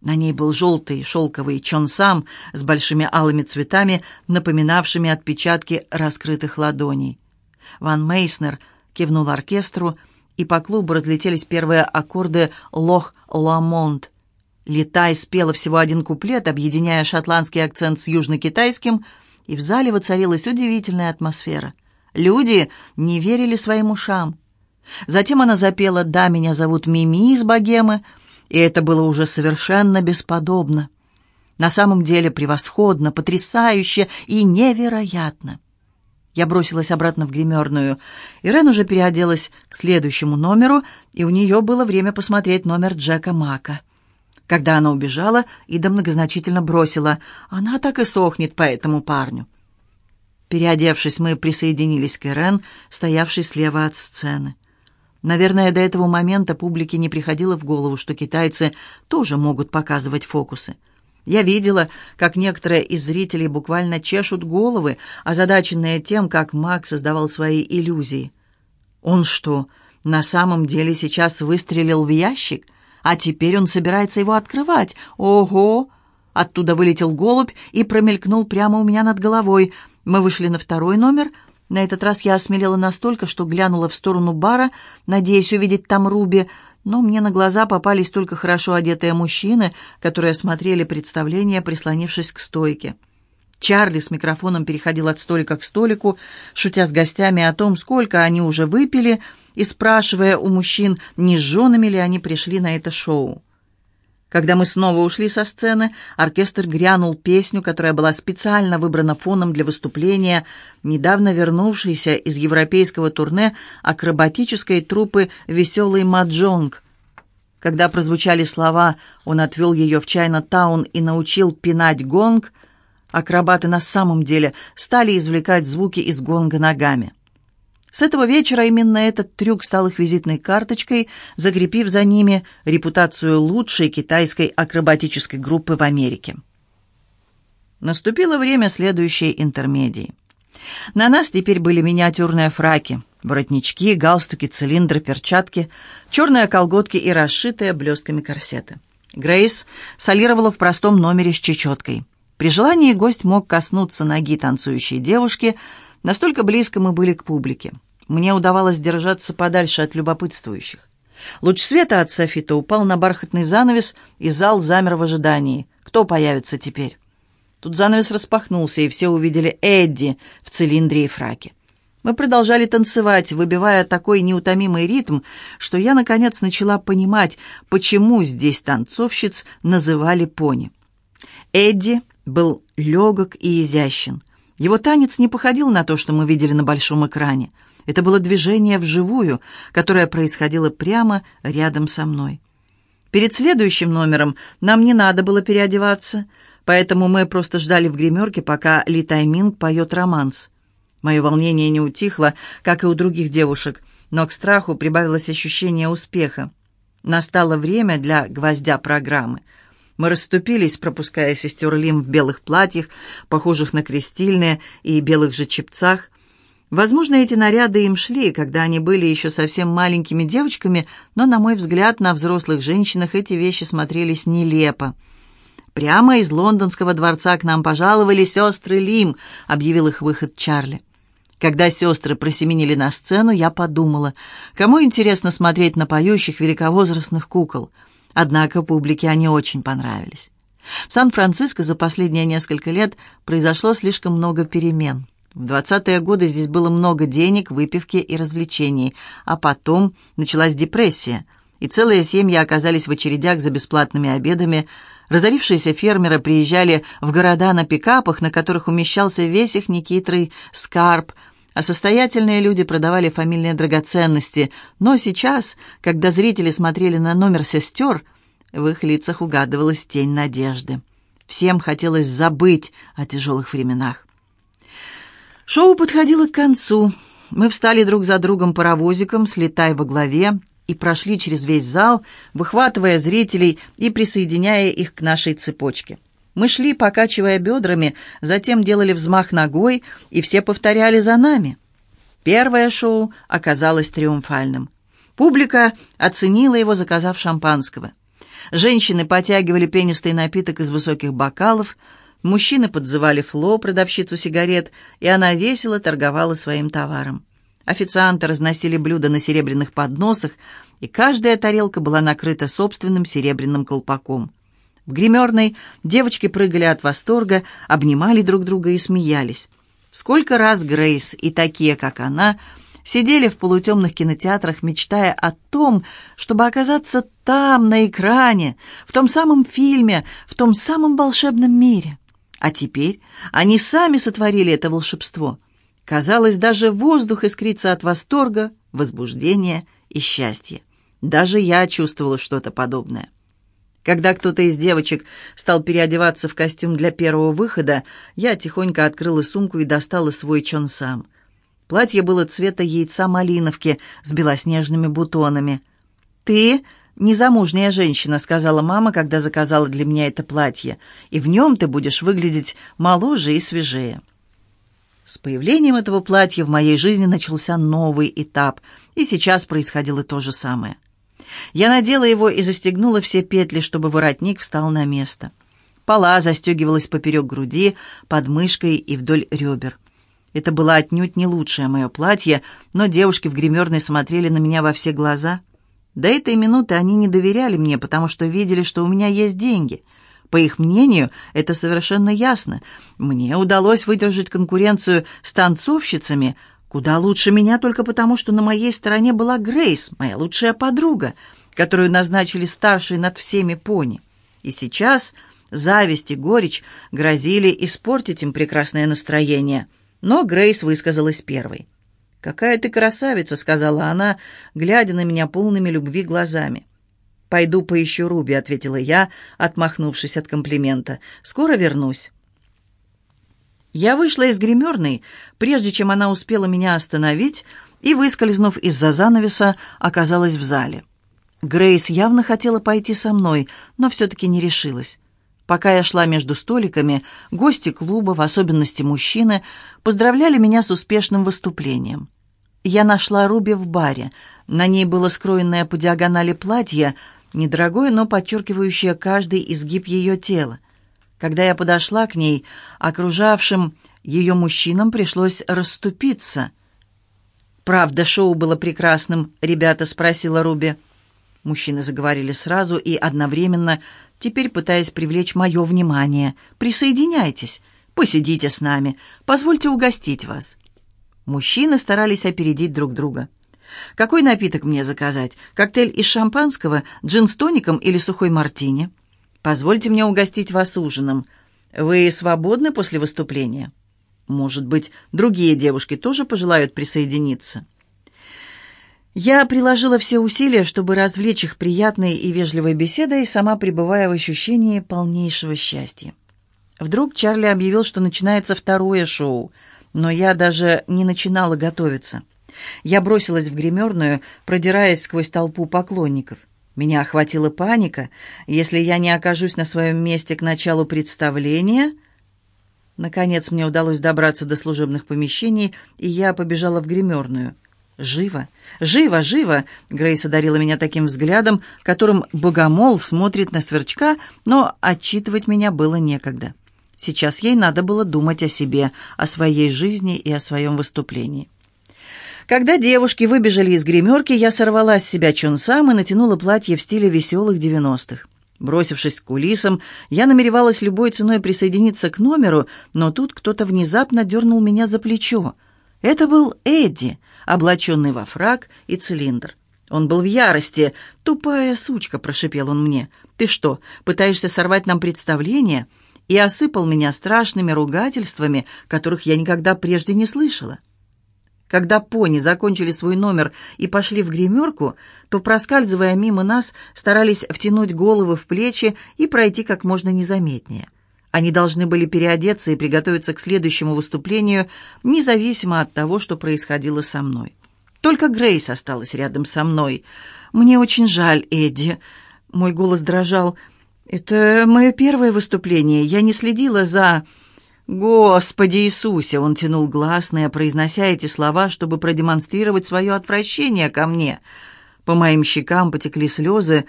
На ней был желтый шелковый чонсам с большими алыми цветами, напоминавшими отпечатки раскрытых ладоней. Ван Мейснер кивнул оркестру, и по клубу разлетелись первые аккорды «Лох Ламонт». Летай спела всего один куплет, объединяя шотландский акцент с южно-китайским, и в зале воцарилась удивительная атмосфера. Люди не верили своим ушам. Затем она запела «Да, меня зовут Мими из богемы», и это было уже совершенно бесподобно. На самом деле превосходно, потрясающе и невероятно. Я бросилась обратно в гримерную. Ирен уже переоделась к следующему номеру, и у нее было время посмотреть номер Джека Мака. Когда она убежала, Ида многозначительно бросила. «Она так и сохнет по этому парню». Переодевшись, мы присоединились к Ирен, стоявшей слева от сцены. Наверное, до этого момента публике не приходило в голову, что китайцы тоже могут показывать фокусы. Я видела, как некоторые из зрителей буквально чешут головы, озадаченные тем, как Мак создавал свои иллюзии. Он что, на самом деле сейчас выстрелил в ящик, а теперь он собирается его открывать? Ого! Оттуда вылетел голубь и промелькнул прямо у меня над головой. Мы вышли на второй номер — на этот раз я осмелела настолько, что глянула в сторону бара, надеясь увидеть там Руби, но мне на глаза попались только хорошо одетые мужчины, которые смотрели представление, прислонившись к стойке. Чарли с микрофоном переходил от столика к столику, шутя с гостями о том, сколько они уже выпили, и спрашивая у мужчин, не с женами ли они пришли на это шоу. Когда мы снова ушли со сцены, оркестр грянул песню, которая была специально выбрана фоном для выступления недавно вернувшейся из европейского турне акробатической труппы «Веселый Маджонг». Когда прозвучали слова «Он отвел ее в Чайна-таун и научил пинать гонг», акробаты на самом деле стали извлекать звуки из гонга ногами. С этого вечера именно этот трюк стал их визитной карточкой, закрепив за ними репутацию лучшей китайской акробатической группы в Америке. Наступило время следующей интермедии. На нас теперь были миниатюрные фраки, воротнички, галстуки, цилиндры, перчатки, черные колготки и расшитые блестками корсеты. Грейс солировала в простом номере с чечеткой. При желании гость мог коснуться ноги танцующей девушки – Настолько близко мы были к публике. Мне удавалось держаться подальше от любопытствующих. Луч света от софита упал на бархатный занавес, и зал замер в ожидании. Кто появится теперь? Тут занавес распахнулся, и все увидели Эдди в цилиндре и фраке. Мы продолжали танцевать, выбивая такой неутомимый ритм, что я, наконец, начала понимать, почему здесь танцовщиц называли пони. Эдди был легок и изящен. Его танец не походил на то, что мы видели на большом экране. Это было движение вживую, которое происходило прямо рядом со мной. Перед следующим номером нам не надо было переодеваться, поэтому мы просто ждали в гримерке, пока Ли Тайминг поет романс. Мое волнение не утихло, как и у других девушек, но к страху прибавилось ощущение успеха. Настало время для гвоздя программы — мы расступились, пропуская сестер Лим в белых платьях, похожих на крестильные, и белых же чепцах. Возможно, эти наряды им шли, когда они были еще совсем маленькими девочками, но, на мой взгляд, на взрослых женщинах эти вещи смотрелись нелепо. «Прямо из лондонского дворца к нам пожаловали сестры Лим», — объявил их выход Чарли. Когда сестры просеменили на сцену, я подумала, кому интересно смотреть на поющих великовозрастных кукол — Однако публике они очень понравились. В Сан-Франциско за последние несколько лет произошло слишком много перемен. В 20-е годы здесь было много денег, выпивки и развлечений, а потом началась депрессия, и целые семьи оказались в очередях за бесплатными обедами. Разорившиеся фермеры приезжали в города на пикапах, на которых умещался весь их некитрый скарб – а состоятельные люди продавали фамильные драгоценности. Но сейчас, когда зрители смотрели на номер сестер, в их лицах угадывалась тень надежды. Всем хотелось забыть о тяжелых временах. Шоу подходило к концу. Мы встали друг за другом паровозиком, слетай во главе, и прошли через весь зал, выхватывая зрителей и присоединяя их к нашей цепочке. Мы шли, покачивая бедрами, затем делали взмах ногой, и все повторяли за нами. Первое шоу оказалось триумфальным. Публика оценила его, заказав шампанского. Женщины потягивали пенистый напиток из высоких бокалов, мужчины подзывали Фло, продавщицу сигарет, и она весело торговала своим товаром. Официанты разносили блюда на серебряных подносах, и каждая тарелка была накрыта собственным серебряным колпаком. В гримерной девочки прыгали от восторга, обнимали друг друга и смеялись. Сколько раз Грейс и такие, как она, сидели в полутемных кинотеатрах, мечтая о том, чтобы оказаться там, на экране, в том самом фильме, в том самом волшебном мире. А теперь они сами сотворили это волшебство. Казалось, даже воздух искрится от восторга, возбуждения и счастья. Даже я чувствовала что-то подобное. Когда кто-то из девочек стал переодеваться в костюм для первого выхода, я тихонько открыла сумку и достала свой чонсам. Платье было цвета яйца малиновки с белоснежными бутонами. «Ты незамужняя женщина», — сказала мама, когда заказала для меня это платье, «и в нем ты будешь выглядеть моложе и свежее». С появлением этого платья в моей жизни начался новый этап, и сейчас происходило то же самое — я надела его и застегнула все петли, чтобы воротник встал на место. Пола застегивалась поперек груди, под мышкой и вдоль ребер. Это было отнюдь не лучшее мое платье, но девушки в гримерной смотрели на меня во все глаза. До этой минуты они не доверяли мне, потому что видели, что у меня есть деньги. По их мнению, это совершенно ясно. Мне удалось выдержать конкуренцию с танцовщицами, Куда лучше меня только потому, что на моей стороне была Грейс, моя лучшая подруга, которую назначили старшей над всеми пони. И сейчас зависть и горечь грозили испортить им прекрасное настроение. Но Грейс высказалась первой. «Какая ты красавица!» — сказала она, глядя на меня полными любви глазами. «Пойду поищу Руби», — ответила я, отмахнувшись от комплимента. «Скоро вернусь». Я вышла из гримерной, прежде чем она успела меня остановить, и, выскользнув из-за занавеса, оказалась в зале. Грейс явно хотела пойти со мной, но все-таки не решилась. Пока я шла между столиками, гости клуба, в особенности мужчины, поздравляли меня с успешным выступлением. Я нашла Руби в баре. На ней было скроенное по диагонали платье, недорогое, но подчеркивающее каждый изгиб ее тела. Когда я подошла к ней, окружавшим ее мужчинам пришлось расступиться. «Правда, шоу было прекрасным, ребята?» — спросила Руби. Мужчины заговорили сразу и одновременно, теперь пытаясь привлечь мое внимание. «Присоединяйтесь, посидите с нами, позвольте угостить вас». Мужчины старались опередить друг друга. «Какой напиток мне заказать? Коктейль из шампанского, джин с тоником или сухой мартини?» Позвольте мне угостить вас ужином. Вы свободны после выступления? Может быть, другие девушки тоже пожелают присоединиться?» Я приложила все усилия, чтобы развлечь их приятной и вежливой беседой, сама пребывая в ощущении полнейшего счастья. Вдруг Чарли объявил, что начинается второе шоу, но я даже не начинала готовиться. Я бросилась в гримерную, продираясь сквозь толпу поклонников. Меня охватила паника. Если я не окажусь на своем месте к началу представления... Наконец мне удалось добраться до служебных помещений, и я побежала в гримерную. «Живо! Живо! Живо!» Грейс одарила меня таким взглядом, которым богомол смотрит на сверчка, но отчитывать меня было некогда. Сейчас ей надо было думать о себе, о своей жизни и о своем выступлении. Когда девушки выбежали из гримерки, я сорвала с себя чонсам и натянула платье в стиле веселых девяностых. Бросившись к кулисам, я намеревалась любой ценой присоединиться к номеру, но тут кто-то внезапно дернул меня за плечо. Это был Эдди, облаченный во фрак и цилиндр. Он был в ярости. «Тупая сучка», — прошипел он мне. «Ты что, пытаешься сорвать нам представление?» И осыпал меня страшными ругательствами, которых я никогда прежде не слышала. Когда пони закончили свой номер и пошли в гримерку, то, проскальзывая мимо нас, старались втянуть головы в плечи и пройти как можно незаметнее. Они должны были переодеться и приготовиться к следующему выступлению, независимо от того, что происходило со мной. Только Грейс осталась рядом со мной. «Мне очень жаль, Эдди». Мой голос дрожал. «Это мое первое выступление. Я не следила за...» «Господи Иисусе!» — он тянул гласные, произнося эти слова, чтобы продемонстрировать свое отвращение ко мне. По моим щекам потекли слезы.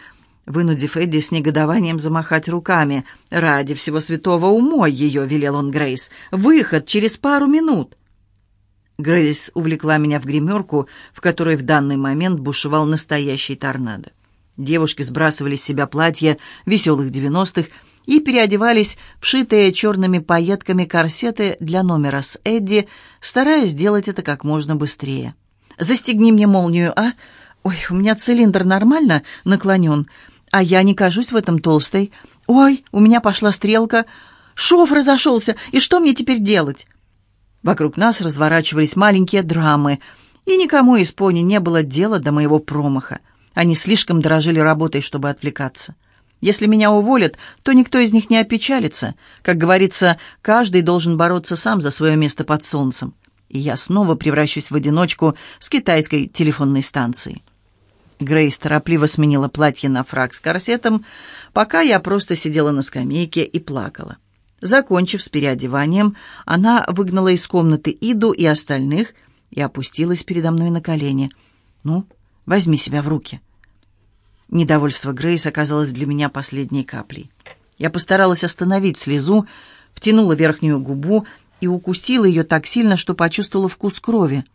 вынудив Эдди с негодованием замахать руками. «Ради всего святого умой ее!» — велел он Грейс. «Выход через пару минут!» Грейс увлекла меня в гримерку, в которой в данный момент бушевал настоящий торнадо. Девушки сбрасывали с себя платья веселых девяностых и переодевались в шитые черными пайетками корсеты для номера с Эдди, стараясь сделать это как можно быстрее. «Застегни мне молнию, а? Ой, у меня цилиндр нормально наклонен, а я не кажусь в этом толстой. Ой, у меня пошла стрелка. Шов разошелся, и что мне теперь делать?» Вокруг нас разворачивались маленькие драмы, и никому из пони не было дела до моего промаха. Они слишком дорожили работой, чтобы отвлекаться. Если меня уволят, то никто из них не опечалится. Как говорится, каждый должен бороться сам за свое место под солнцем. И я снова превращусь в одиночку с китайской телефонной станцией. Грейс торопливо сменила платье на фрак с корсетом, пока я просто сидела на скамейке и плакала. Закончив с переодеванием, она выгнала из комнаты Иду и остальных и опустилась передо мной на колени. «Ну, возьми себя в руки». Недовольство Грейс оказалось для меня последней каплей. Я постаралась остановить слезу, втянула верхнюю губу и укусила ее так сильно, что почувствовала вкус крови —